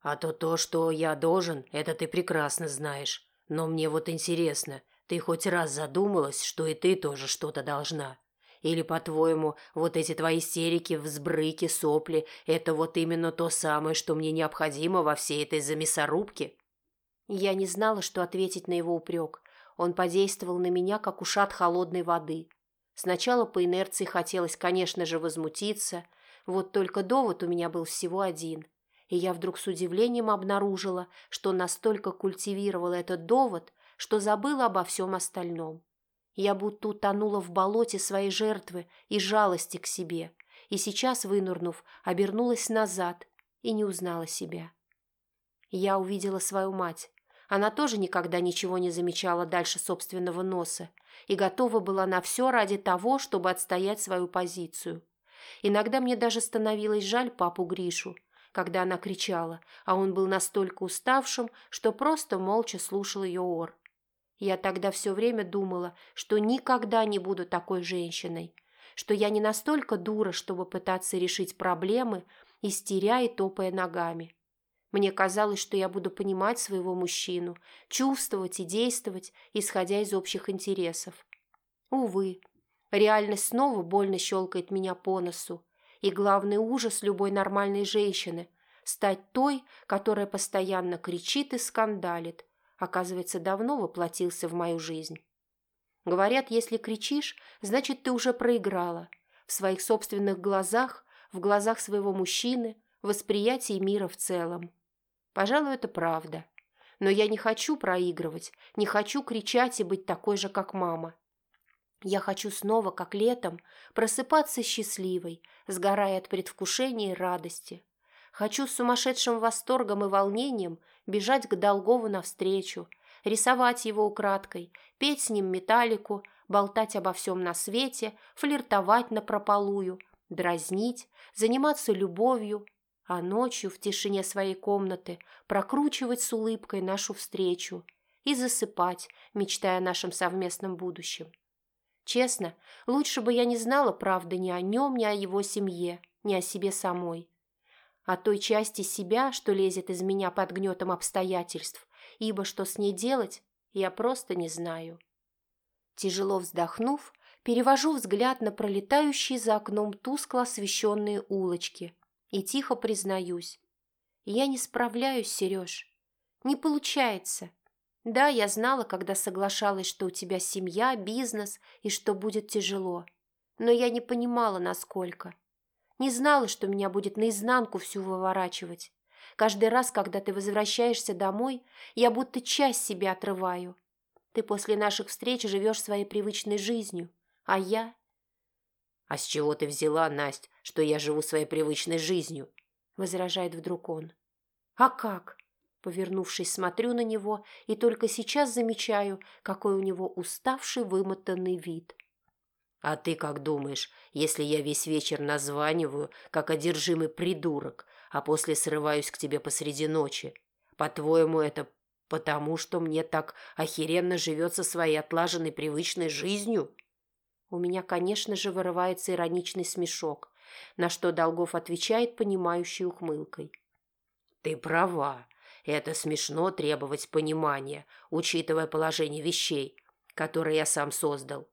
А то то, что я должен, это ты прекрасно знаешь. Но мне вот интересно, ты хоть раз задумалась, что и ты тоже что-то должна?» Или, по-твоему, вот эти твои истерики, взбрыки, сопли – это вот именно то самое, что мне необходимо во всей этой замесорубке?» Я не знала, что ответить на его упрек. Он подействовал на меня, как ушат холодной воды. Сначала по инерции хотелось, конечно же, возмутиться. Вот только довод у меня был всего один. И я вдруг с удивлением обнаружила, что настолько культивировала этот довод, что забыла обо всем остальном. Я будто утонула в болоте своей жертвы и жалости к себе, и сейчас, вынурнув, обернулась назад и не узнала себя. Я увидела свою мать. Она тоже никогда ничего не замечала дальше собственного носа и готова была на все ради того, чтобы отстоять свою позицию. Иногда мне даже становилось жаль папу Гришу, когда она кричала, а он был настолько уставшим, что просто молча слушал ее ор. Я тогда все время думала, что никогда не буду такой женщиной, что я не настолько дура, чтобы пытаться решить проблемы, истеря и топая ногами. Мне казалось, что я буду понимать своего мужчину, чувствовать и действовать, исходя из общих интересов. Увы, реальность снова больно щелкает меня по носу, и главный ужас любой нормальной женщины – стать той, которая постоянно кричит и скандалит, оказывается, давно воплотился в мою жизнь. Говорят, если кричишь, значит, ты уже проиграла. В своих собственных глазах, в глазах своего мужчины, в восприятии мира в целом. Пожалуй, это правда. Но я не хочу проигрывать, не хочу кричать и быть такой же, как мама. Я хочу снова, как летом, просыпаться счастливой, сгорая от предвкушения и радости. Хочу с сумасшедшим восторгом и волнением бежать к Долгову навстречу, рисовать его украдкой, петь с ним металлику, болтать обо всем на свете, флиртовать напропалую, дразнить, заниматься любовью, а ночью в тишине своей комнаты прокручивать с улыбкой нашу встречу и засыпать, мечтая о нашем совместном будущем. Честно, лучше бы я не знала правды ни о нем, ни о его семье, ни о себе самой о той части себя, что лезет из меня под гнетом обстоятельств, ибо что с ней делать, я просто не знаю. Тяжело вздохнув, перевожу взгляд на пролетающие за окном тускло освещенные улочки и тихо признаюсь. Я не справляюсь, Сереж. Не получается. Да, я знала, когда соглашалась, что у тебя семья, бизнес и что будет тяжело. Но я не понимала, насколько. Не знала, что меня будет наизнанку всю выворачивать. Каждый раз, когда ты возвращаешься домой, я будто часть себя отрываю. Ты после наших встреч живешь своей привычной жизнью, а я... «А с чего ты взяла, Насть, что я живу своей привычной жизнью?» – возражает вдруг он. «А как?» Повернувшись, смотрю на него и только сейчас замечаю, какой у него уставший, вымотанный вид. А ты как думаешь, если я весь вечер названиваю, как одержимый придурок, а после срываюсь к тебе посреди ночи? По-твоему, это потому, что мне так охеренно живется своей отлаженной привычной жизнью?» У меня, конечно же, вырывается ироничный смешок, на что Долгов отвечает понимающей ухмылкой. «Ты права. Это смешно требовать понимания, учитывая положение вещей, которые я сам создал.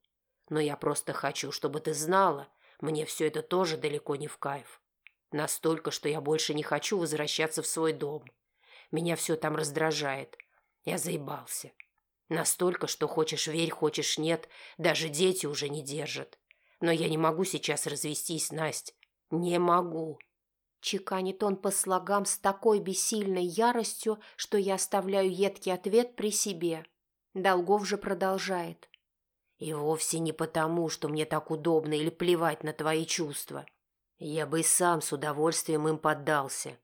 Но я просто хочу, чтобы ты знала, мне все это тоже далеко не в кайф. Настолько, что я больше не хочу возвращаться в свой дом. Меня все там раздражает. Я заебался. Настолько, что хочешь верь, хочешь нет, даже дети уже не держат. Но я не могу сейчас развестись, Насть. Не могу. Чеканит он по слогам с такой бессильной яростью, что я оставляю едкий ответ при себе. Долгов же продолжает. И вовсе не потому, что мне так удобно или плевать на твои чувства. Я бы и сам с удовольствием им поддался.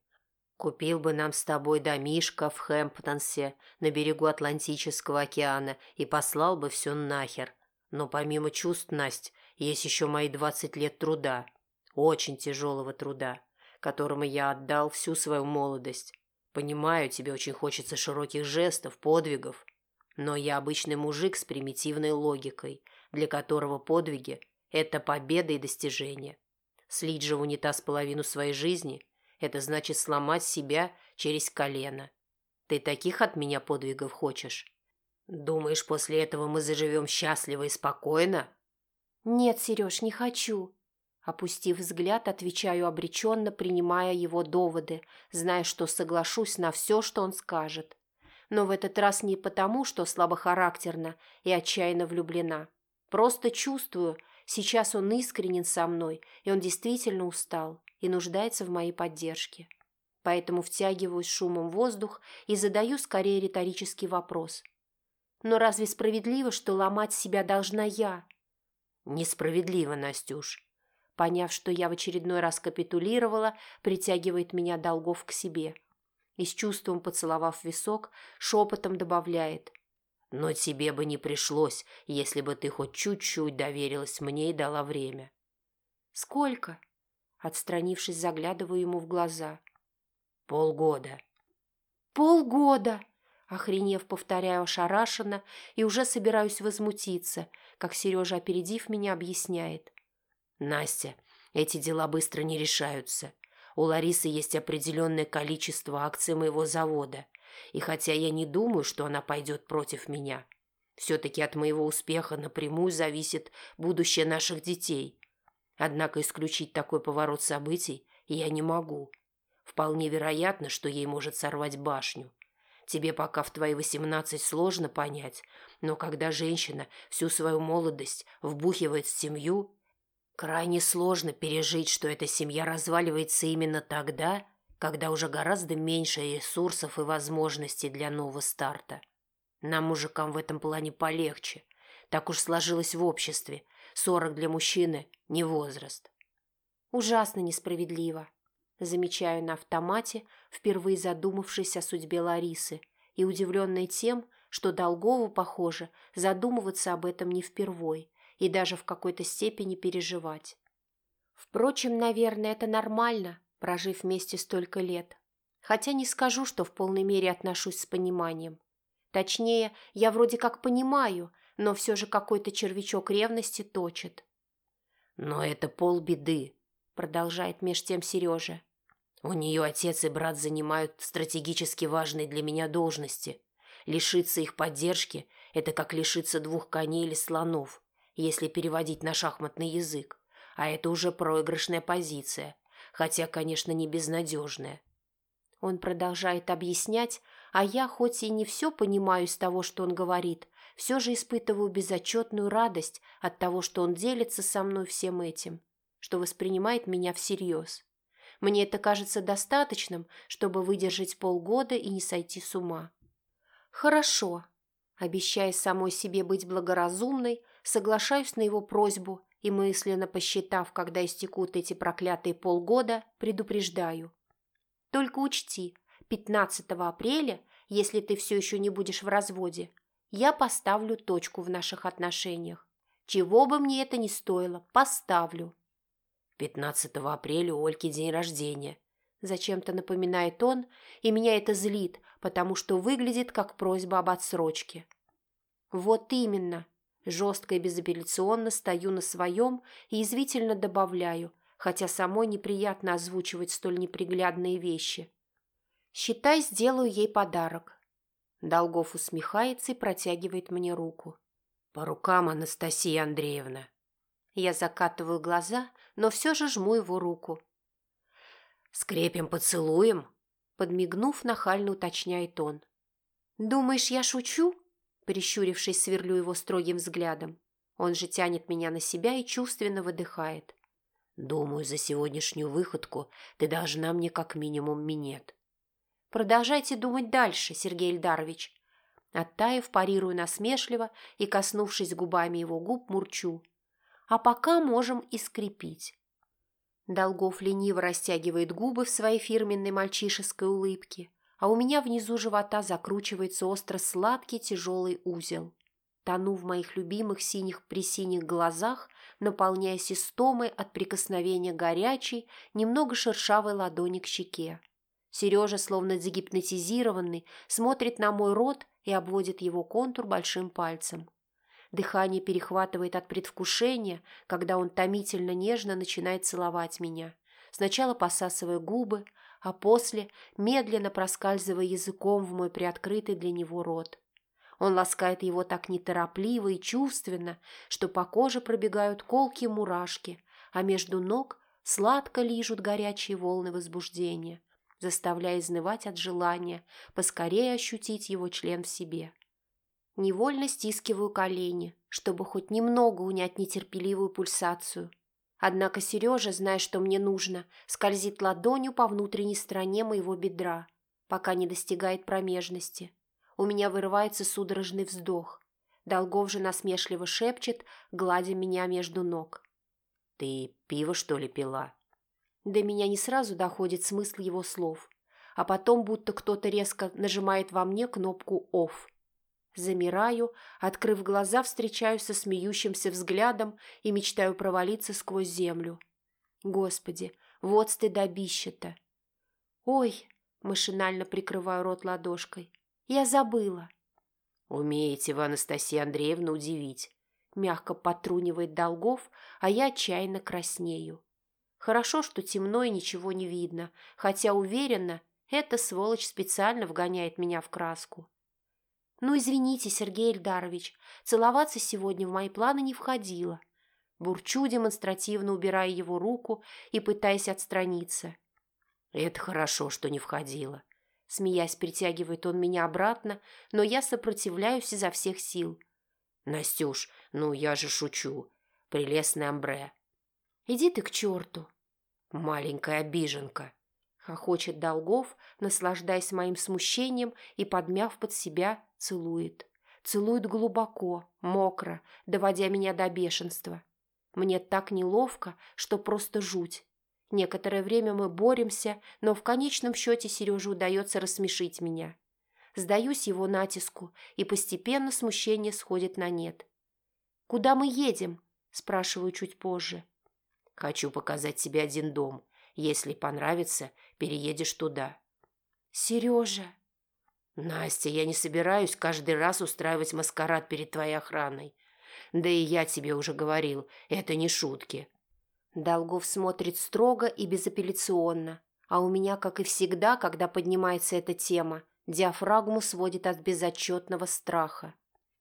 Купил бы нам с тобой домишко в Хэмптонсе на берегу Атлантического океана и послал бы все нахер. Но помимо чувств, Насть, Есть еще мои двадцать лет труда, очень тяжелого труда, которому я отдал всю свою молодость. Понимаю, тебе очень хочется широких жестов, подвигов, но я обычный мужик с примитивной логикой, для которого подвиги – это победа и достижение. Слить же в унитаз половину своей жизни – это значит сломать себя через колено. Ты таких от меня подвигов хочешь? Думаешь, после этого мы заживем счастливо и спокойно? Нет, Сереж, не хочу. Опустив взгляд, отвечаю обреченно, принимая его доводы, зная, что соглашусь на все, что он скажет. Но в этот раз не потому, что слабохарактерна и отчаянно влюблена. Просто чувствую, сейчас он искренен со мной, и он действительно устал и нуждается в моей поддержке. Поэтому втягиваю шумом воздух и задаю скорее риторический вопрос. Но разве справедливо, что ломать себя должна я? Несправедливо, Настюш. Поняв, что я в очередной раз капитулировала, притягивает меня Долгов к себе. И с чувством поцеловав висок, шепотом добавляет. «Но тебе бы не пришлось, если бы ты хоть чуть-чуть доверилась мне и дала время». «Сколько?» Отстранившись, заглядываю ему в глаза. «Полгода». «Полгода!» Охренев, повторяю ошарашенно и уже собираюсь возмутиться, как Сережа, опередив меня, объясняет. «Настя, эти дела быстро не решаются. У Ларисы есть определенное количество акций моего завода, и хотя я не думаю, что она пойдет против меня, все-таки от моего успеха напрямую зависит будущее наших детей. Однако исключить такой поворот событий я не могу. Вполне вероятно, что ей может сорвать башню. Тебе пока в твои восемнадцать сложно понять, но когда женщина всю свою молодость вбухивает в семью, Крайне сложно пережить, что эта семья разваливается именно тогда, когда уже гораздо меньше ресурсов и возможностей для нового старта. Нам, мужикам, в этом плане полегче. Так уж сложилось в обществе. Сорок для мужчины – не возраст. Ужасно несправедливо. Замечаю на автомате, впервые задумавшись о судьбе Ларисы, и удивленной тем, что Долгову, похоже, задумываться об этом не впервой и даже в какой-то степени переживать. Впрочем, наверное, это нормально, прожив вместе столько лет. Хотя не скажу, что в полной мере отношусь с пониманием. Точнее, я вроде как понимаю, но все же какой-то червячок ревности точит. «Но это полбеды», — продолжает меж тем Сережа. «У нее отец и брат занимают стратегически важные для меня должности. Лишиться их поддержки – это как лишиться двух коней или слонов если переводить на шахматный язык, а это уже проигрышная позиция, хотя, конечно, не безнадежная. Он продолжает объяснять, а я, хоть и не все понимаю из того, что он говорит, все же испытываю безотчетную радость от того, что он делится со мной всем этим, что воспринимает меня всерьез. Мне это кажется достаточным, чтобы выдержать полгода и не сойти с ума. Хорошо. Обещая самой себе быть благоразумной, соглашаюсь на его просьбу и мысленно посчитав, когда истекут эти проклятые полгода, предупреждаю. Только учти, 15 апреля, если ты все еще не будешь в разводе, я поставлю точку в наших отношениях. Чего бы мне это ни стоило, поставлю. 15 апреля у Ольки день рождения. Зачем-то напоминает он, и меня это злит, потому что выглядит как просьба об отсрочке. Вот именно, Жестко и безапелляционно стою на своем и извительно добавляю, хотя самой неприятно озвучивать столь неприглядные вещи. «Считай, сделаю ей подарок». Долгов усмехается и протягивает мне руку. «По рукам, Анастасия Андреевна». Я закатываю глаза, но все же жму его руку. «Скрепим поцелуем?» Подмигнув, нахально уточняет он. «Думаешь, я шучу?» Прищурившись, сверлю его строгим взглядом. Он же тянет меня на себя и чувственно выдыхает. «Думаю, за сегодняшнюю выходку ты должна мне как минимум минет». «Продолжайте думать дальше, Сергей Ильдарович». Оттаив, парирую насмешливо и, коснувшись губами его губ, мурчу. «А пока можем и скрепить». Долгов лениво растягивает губы в своей фирменной мальчишеской улыбке, а у меня внизу живота закручивается остро-сладкий тяжелый узел. тону в моих любимых синих-присиних глазах, наполняясь истомой от прикосновения горячей, немного шершавой ладони к щеке. Сережа, словно загипнотизированный, смотрит на мой рот и обводит его контур большим пальцем. Дыхание перехватывает от предвкушения, когда он томительно нежно начинает целовать меня, сначала посасывая губы, а после медленно проскальзывая языком в мой приоткрытый для него рот. Он ласкает его так неторопливо и чувственно, что по коже пробегают колки мурашки, а между ног сладко лижут горячие волны возбуждения, заставляя изнывать от желания поскорее ощутить его член в себе. Невольно стискиваю колени, чтобы хоть немного унять нетерпеливую пульсацию. Однако Сережа, зная, что мне нужно, скользит ладонью по внутренней стороне моего бедра, пока не достигает промежности. У меня вырывается судорожный вздох. Долгов же насмешливо шепчет, гладя меня между ног. «Ты пиво, что ли, пила?» До меня не сразу доходит смысл его слов, а потом будто кто-то резко нажимает во мне кнопку «Офф». Замираю, открыв глаза, встречаюсь со смеющимся взглядом и мечтаю провалиться сквозь землю. Господи, вот стыдобище-то! Ой, машинально прикрываю рот ладошкой. Я забыла. Умеете вы, Анастасия Андреевна, удивить. Мягко потрунивает Долгов, а я отчаянно краснею. Хорошо, что темно и ничего не видно, хотя уверена, эта сволочь специально вгоняет меня в краску. Ну, извините, Сергей Эльдарович, целоваться сегодня в мои планы не входило. Бурчу, демонстративно убирая его руку и пытаясь отстраниться. Это хорошо, что не входило. Смеясь, притягивает он меня обратно, но я сопротивляюсь изо всех сил. «Настюш, ну я же шучу. Прелестный амбре». «Иди ты к черту». «Маленькая обиженка», — хохочет Долгов, наслаждаясь моим смущением и, подмяв под себя, целует. Целует глубоко, мокро, доводя меня до бешенства. Мне так неловко, что просто жуть. Некоторое время мы боремся, но в конечном счете Сереже удается рассмешить меня. Сдаюсь его натиску, и постепенно смущение сходит на нет. «Куда мы едем?» – спрашиваю чуть позже. «Хочу показать тебе один дом. Если понравится, переедешь туда». «Сережа!» «Настя, я не собираюсь каждый раз устраивать маскарад перед твоей охраной. Да и я тебе уже говорил, это не шутки. Долгов смотрит строго и безапелляционно, а у меня, как и всегда, когда поднимается эта тема, диафрагму сводит от безотчетного страха.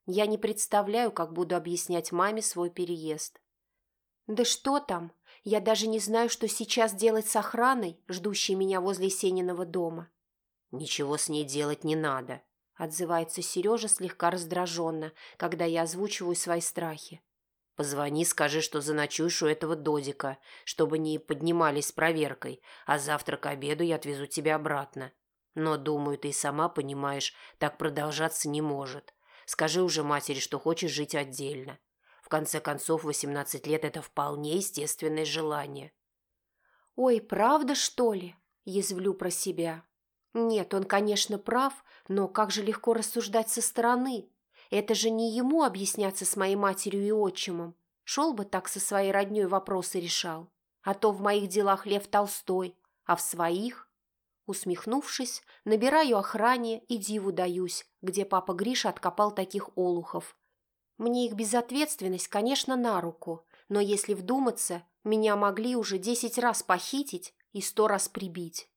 Я не представляю, как буду объяснять маме свой переезд. Да что там? Я даже не знаю, что сейчас делать с охраной, ждущей меня возле Сениного дома. Ничего с ней делать не надо, отзывается Сережа слегка раздраженно, когда я озвучиваю свои страхи. Позвони, скажи, что заночуешь у этого додика, чтобы не поднимались с проверкой, а завтра к обеду я отвезу тебя обратно. Но, думаю, ты и сама понимаешь, так продолжаться не может. Скажи уже матери, что хочешь жить отдельно. В конце концов, 18 лет – это вполне естественное желание. «Ой, правда, что ли?» – язвлю про себя. Нет, он, конечно, прав, но как же легко рассуждать со стороны. Это же не ему объясняться с моей матерью и отчимом. Шел бы так со своей родней вопросы решал. А то в моих делах Лев Толстой, а в своих... Усмехнувшись, набираю охране и диву даюсь, где папа Гриша откопал таких олухов. Мне их безответственность, конечно, на руку, но если вдуматься, меня могли уже десять раз похитить и сто раз прибить.